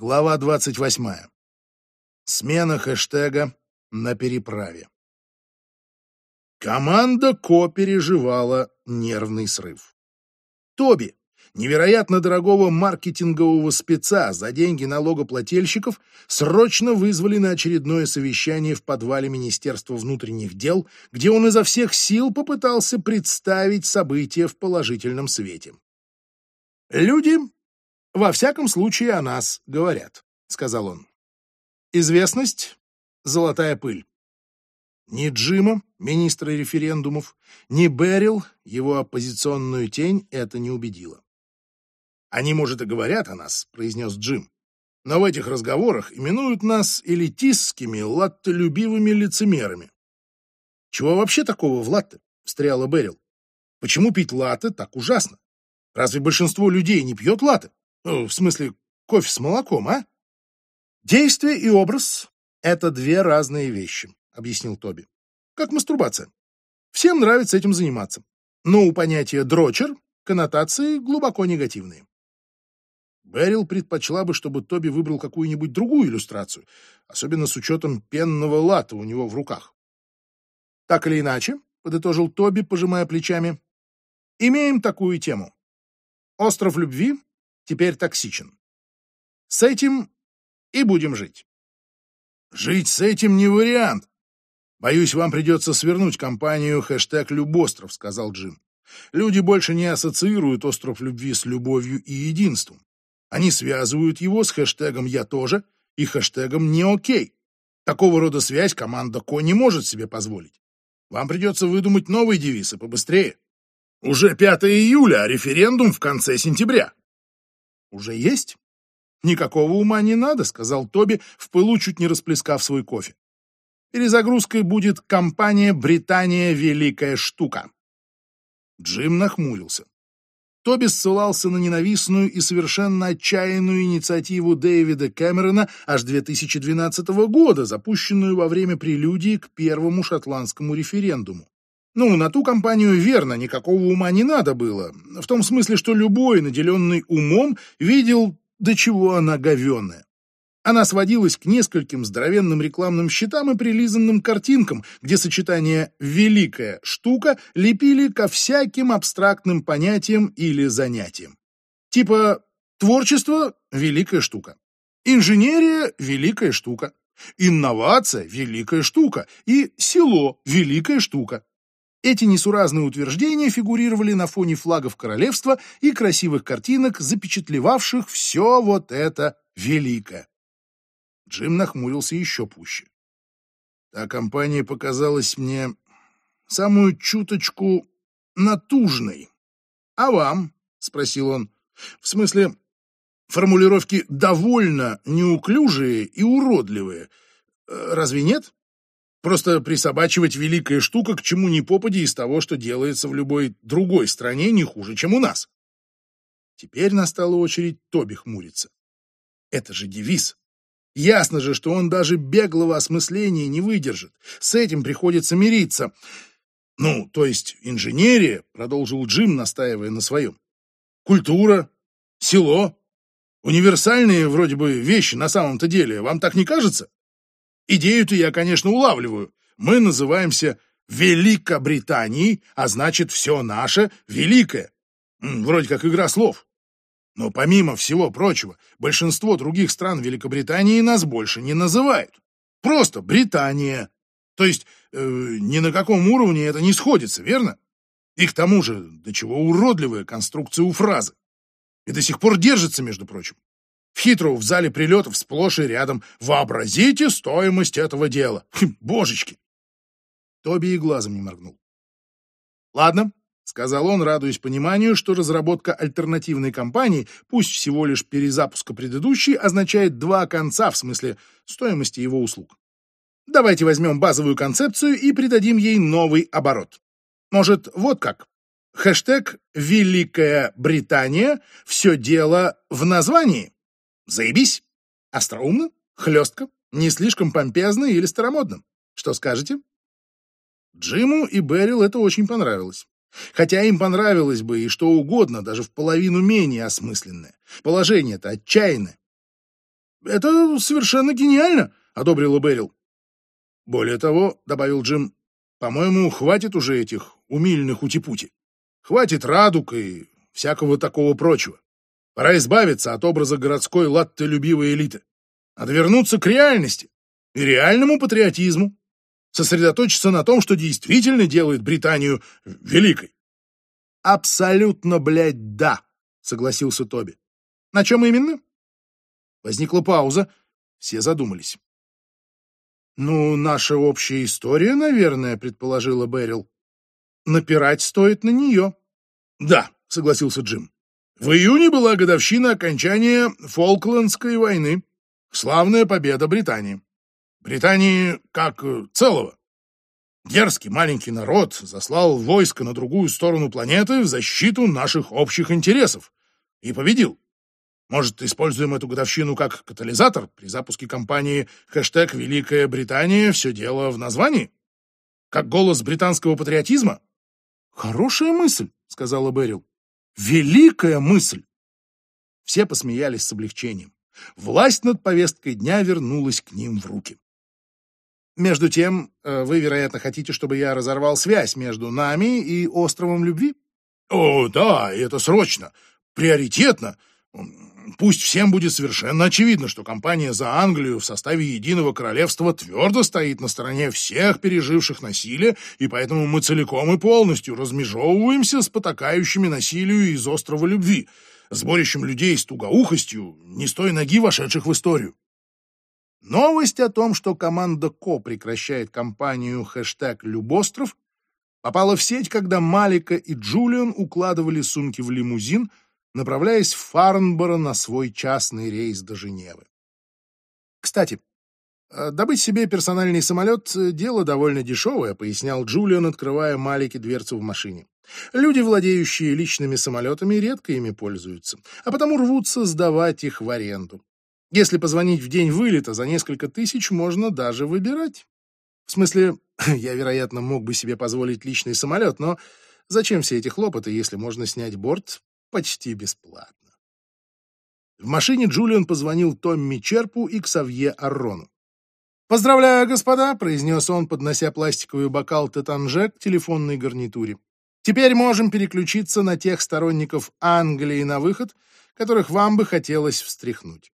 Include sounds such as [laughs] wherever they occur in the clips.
Глава 28. Смена хэштега на переправе. Команда Ко переживала нервный срыв. Тоби, невероятно дорогого маркетингового спеца за деньги налогоплательщиков, срочно вызвали на очередное совещание в подвале Министерства внутренних дел, где он изо всех сил попытался представить события в положительном свете. Люди во всяком случае о нас говорят, сказал он. Известность — золотая пыль. Ни Джима, министра референдумов, ни Берил, его оппозиционную тень, это не убедило. «Они, может, и говорят о нас», — произнес Джим, «но в этих разговорах именуют нас элитистскими, латтолюбивыми лицемерами». «Чего вообще такого в латте?» — встряла Берил. «Почему пить латте так ужасно? Разве большинство людей не пьет латте?» Ну, в смысле, кофе с молоком, а? Действие и образ — это две разные вещи, объяснил Тоби. Как мастурбация. Всем нравится этим заниматься. Но у понятия «дрочер» коннотации глубоко негативные. Берил предпочла бы, чтобы Тоби выбрал какую-нибудь другую иллюстрацию, особенно с учетом пенного лата у него в руках. Так или иначе, подытожил Тоби, пожимая плечами, имеем такую тему. Остров любви теперь токсичен. С этим и будем жить. Жить с этим не вариант. Боюсь, вам придется свернуть компанию хэштег «Любостров», сказал Джим. Люди больше не ассоциируют остров любви с любовью и единством. Они связывают его с хэштегом «Я тоже» и хэштегом «Не окей». Такого рода связь команда Ко не может себе позволить. Вам придется выдумать новый девиз и побыстрее. Уже 5 июля, а референдум в конце сентября. «Уже есть?» «Никакого ума не надо», — сказал Тоби, в пылу чуть не расплескав свой кофе. «Перезагрузкой будет компания «Британия. Великая штука». Джим нахмурился. Тоби ссылался на ненавистную и совершенно отчаянную инициативу Дэвида Кэмерона аж 2012 года, запущенную во время прелюдии к первому шотландскому референдуму. Ну, на ту компанию верно, никакого ума не надо было. В том смысле, что любой, наделенный умом, видел, до чего она говенная. Она сводилась к нескольким здоровенным рекламным щитам и прилизанным картинкам, где сочетание «великая штука» лепили ко всяким абстрактным понятиям или занятиям. Типа творчество — великая штука, инженерия — великая штука, инновация — великая штука и село — великая штука. Эти несуразные утверждения фигурировали на фоне флагов королевства и красивых картинок, запечатлевавших все вот это великое. Джим нахмурился еще пуще. Та компания показалась мне самую чуточку натужной. — А вам? — спросил он. — В смысле, формулировки довольно неуклюжие и уродливые. Э, разве нет? Просто присобачивать великая штука к чему ни попади из того, что делается в любой другой стране не хуже, чем у нас. Теперь настала очередь Тоби хмуриться. Это же девиз. Ясно же, что он даже беглого осмысления не выдержит. С этим приходится мириться. Ну, то есть инженерия, продолжил Джим, настаивая на своем. Культура, село. Универсальные вроде бы вещи на самом-то деле. Вам так не кажется? Идею-то я, конечно, улавливаю. Мы называемся Великобританией, а значит, все наше великое. Вроде как игра слов. Но помимо всего прочего, большинство других стран Великобритании нас больше не называют. Просто Британия. То есть э, ни на каком уровне это не сходится, верно? И к тому же, до чего уродливая конструкция у фразы. И до сих пор держится, между прочим. В Хитроу в зале прилетов сплошь и рядом. Вообразите стоимость этого дела. Хм, божечки! Тоби и глазом не моргнул. Ладно, — сказал он, радуясь пониманию, что разработка альтернативной компании, пусть всего лишь перезапуска предыдущей, означает два конца в смысле стоимости его услуг. Давайте возьмем базовую концепцию и придадим ей новый оборот. Может, вот как? Хэштег «Великая Британия. Все дело в названии». Заебись! Остроумно, хлестко, не слишком помпезно или старомодно. Что скажете? Джиму и Берил это очень понравилось. Хотя им понравилось бы и что угодно, даже в половину менее осмысленное. Положение-то отчаянное. это совершенно гениально, одобрила Берил. Более того, добавил Джим, по-моему, хватит уже этих умильных утипути. Хватит радуг и всякого такого прочего. Пора избавиться от образа городской латтолюбивой элиты. Надо вернуться к реальности и реальному патриотизму. Сосредоточиться на том, что действительно делает Британию великой. Абсолютно, блядь, да, согласился Тоби. На чем именно? Возникла пауза, все задумались. «Ну, наша общая история, наверное», — предположила Берил. «Напирать стоит на нее». «Да», — согласился Джим. «В июне была годовщина окончания Фолклендской войны. Славная победа Британии. Британии как целого. Дерзкий маленький народ заслал войско на другую сторону планеты в защиту наших общих интересов и победил. Может, используем эту годовщину как катализатор при запуске кампании хэштег «Великая Британия. Все дело в названии»? Как голос британского патриотизма? Хорошая мысль, сказала Берил. Великая мысль. Все посмеялись с облегчением. Власть над повесткой дня вернулась к ним в руки. Между тем, э, вы, вероятно, хотите, чтобы я разорвал связь между нами и островом любви? О, да, это срочно, приоритетно. Пусть всем будет совершенно очевидно, что компания за Англию в составе Единого Королевства твердо стоит на стороне всех переживших насилие, и поэтому мы целиком и полностью размежевываемся с потакающими насилию из острова любви, сборищем людей с тугоухостью, не с той ноги вошедших в историю. Новость о том, что команда Ко прекращает кампанию хэштег «Любостров» попала в сеть, когда Малика и Джулиан укладывали сумки в лимузин — направляясь в Фарнборо на свой частный рейс до Женевы. Кстати, э, добыть себе персональный самолет — дело довольно дешевое, пояснял Джулиан, открывая Малике дверцу в машине. Люди, владеющие личными самолетами, редко ими пользуются, а потому рвутся сдавать их в аренду. Если позвонить в день вылета, за несколько тысяч можно даже выбирать. В смысле, [laughs] я, вероятно, мог бы себе позволить личный самолет, но зачем все эти хлопоты, если можно снять борт почти бесплатно. В машине Джулиан позвонил Томми Черпу и Ксавье Аррону. «Поздравляю, господа!» — произнес он, поднося пластиковый бокал Тетанже к телефонной гарнитуре. «Теперь можем переключиться на тех сторонников Англии на выход, которых вам бы хотелось встряхнуть.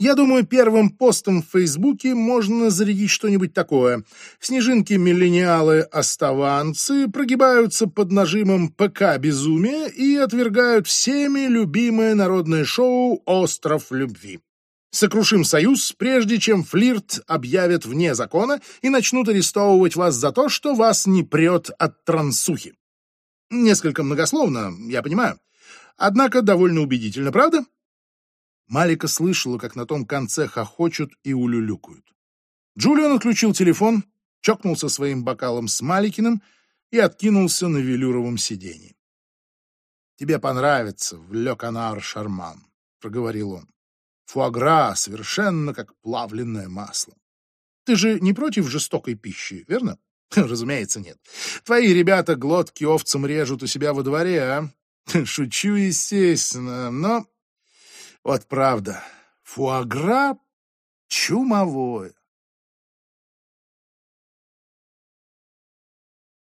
Я думаю, первым постом в Фейсбуке можно зарядить что-нибудь такое. Снежинки-миллениалы-оставанцы прогибаются под нажимом ПК-безумия и отвергают всеми любимое народное шоу «Остров любви». Сокрушим союз, прежде чем флирт объявят вне закона и начнут арестовывать вас за то, что вас не прет от трансухи. Несколько многословно, я понимаю. Однако довольно убедительно, правда? Малика слышала, как на том конце хохочут и улюлюкают. Джулиан отключил телефон, чокнулся своим бокалом с Маликиным и откинулся на велюровом сиденье. «Тебе понравится в Ле Канар Шарман», — проговорил он. «Фуагра совершенно как плавленное масло. Ты же не против жестокой пищи, верно?» [laughs] «Разумеется, нет. Твои ребята глотки овцам режут у себя во дворе, а?» [laughs] «Шучу, естественно, но вот правда, фуагра чумовое.